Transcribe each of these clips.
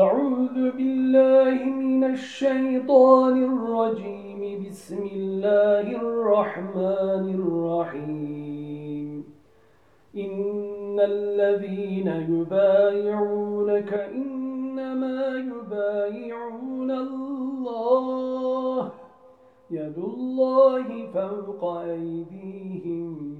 أعوذ بالله من الشيطان الرجيم. بسم الله الرحمن الرحيم. إن الذين يبايعونك إنما يبايعون الله. يد الله فوق أيديهم.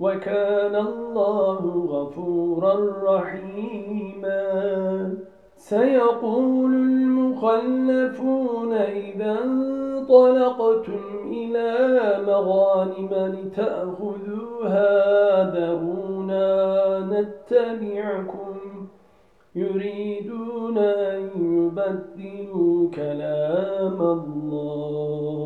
وكان الله غفورا رحيما. سيقول المخلفون إذا انطلقتم إلى مغانم لتأخذوها ذرونا نتبعكم. يريدون أن يبدلوا كلام الله.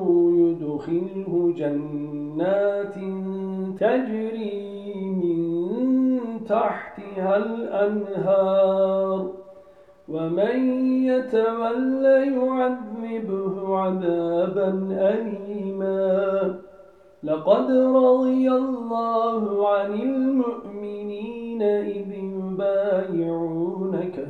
يدخله جنات تجري من تحتها الأنهار ومن يتولى يعذبه عذابا أليما. لقد رضي الله عن المؤمنين إذ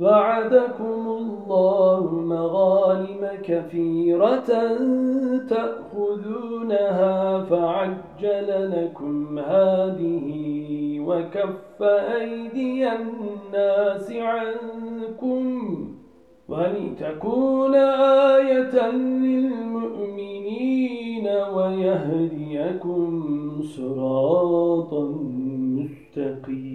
وعدكم الله مغالم كثيرة تأخذونها فعجل لكم هذه وكف أيدي الناس عنكم ولتكون آية للمؤمنين ويهديكم صراطا مستقيما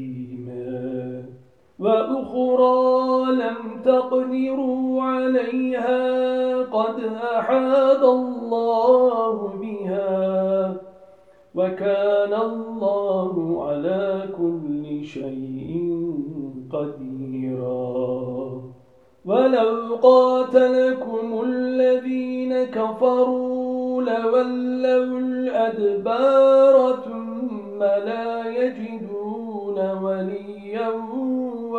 وأخرى لم تقدروا عليها قد أحاد الله بها وكان الله على كل شيء قديرا. ولو قاتلكم الذين كفروا لولوا الأدبار ثم لا يجدون وليا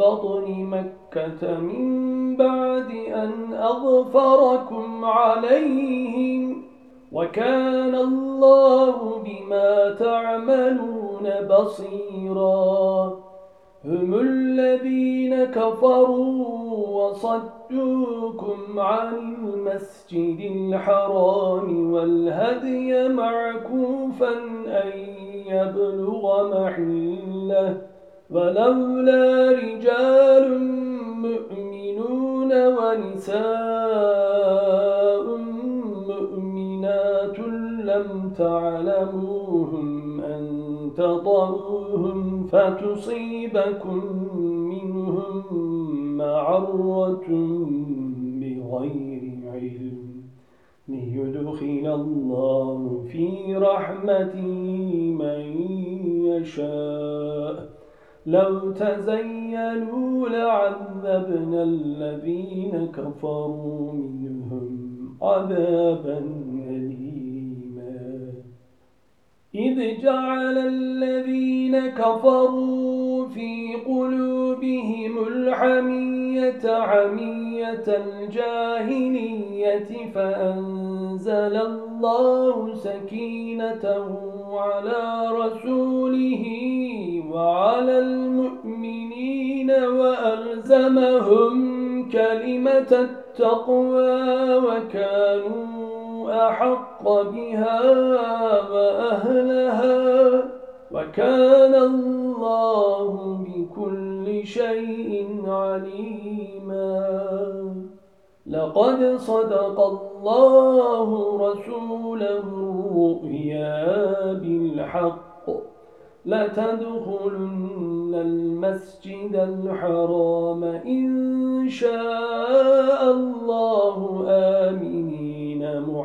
ببطن مكة من بعد أن أغفركم عليهم. وكان الله بما تعملون بصيرا. هم الذين كفروا وصدوكم عن المسجد الحرام والهدي معكوفا أن يبلغ محله. ولولا رجال مؤمنون ونساء مؤمنات لم تعلموهم أن تطروهم فتصيبكم منهم معرة بغير علم ليدخل الله في رحمته من يشاء. لو تزينوا لعذبنا الذين كفروا منهم عذابا إذ جعل الذين كفروا في قلوبهم الحمية عمية الجاهلية فأنزل الله سكينته على رسوله وعلى المؤمنين وألزمهم كلمة التقوى وكانوا أحق بها وأهلها وكان الله بكل شيء عليما. لقد صدق الله رسوله الرؤيا بالحق. لتدخلن المسجد الحرام إن شاء الله آمنين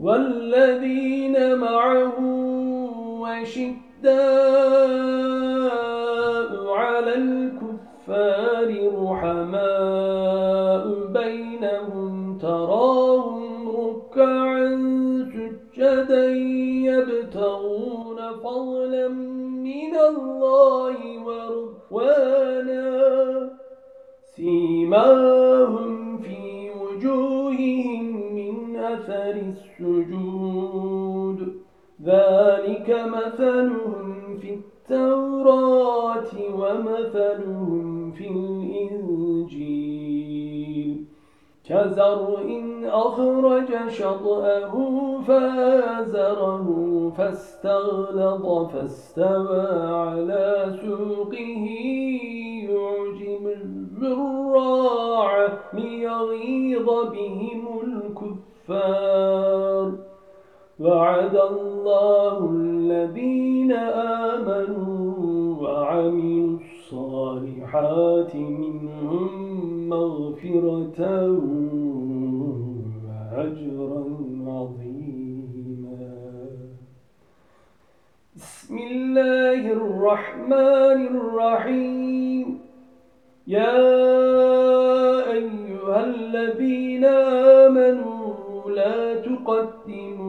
والذين معه وشداء على الكفار رحماء بينهم تراهم ركعا سجدا يبتغون فضلا من الله ورضوانا. سيماهم ذلك مثلهم في التوراة مثلهم في الإنجيل. كزرع أخرج شطأه فآزره فاستغلظ فاستوى على سوقه. يعجب الزراع ليغيظ بهم الكفار. وعد الله الذين آمنوا وعملوا الصالحات منهم مغفرة وأجرا عظيما. بسم الله الرحمن الرحيم. يا أيها الذين آمنوا لا تقدموا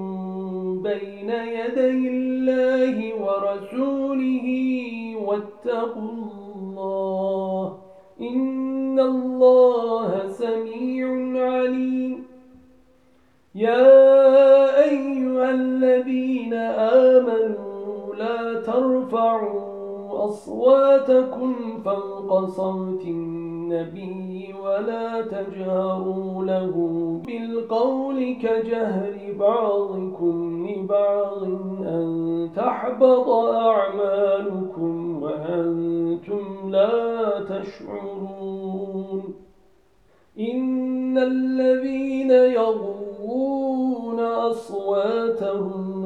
بين يدي الله ورسوله واتقوا الله إن الله سميع عليم. يا أيها الذين آمنوا لا ترفعوا أصواتكم فوق صوت ولا تجهروا له بالقول كجهر بعضكم لبعض أن تحبط أعمالكم وأنتم لا تشعرون إن الذين يغضون أصواتهم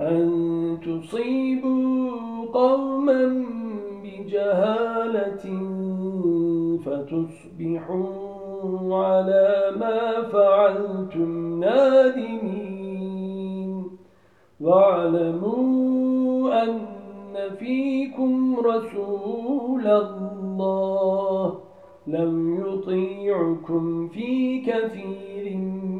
أن تصيبوا قوما بجهالة فتصبحوا على ما فعلتم نادمين. واعلموا أن فيكم رسول الله لم يطيعكم في كثير من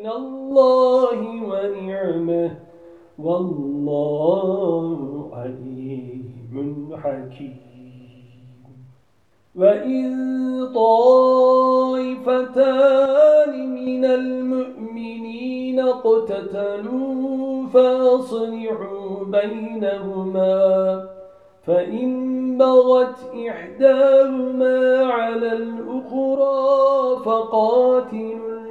من الله ونعمه والله عليم حكيم. وإن طائفتان من المؤمنين اقتتلوا فأصلحوا بينهما فإن بغت إحداهما على الأخرى فقاتلوا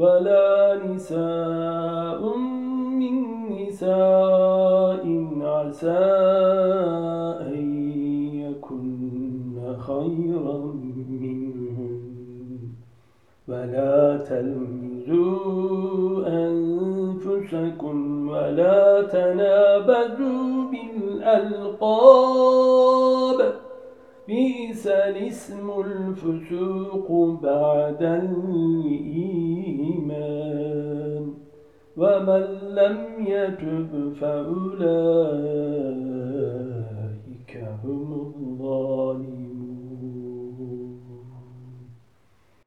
ولا نساء من نساء عسى أن يكون خيرا منهم ولا تلمزوا أنفسكم ولا تنابذوا بالألقاب. بئس الاسم الفسوق بعد الإيمان ومن لم يتب فأولئك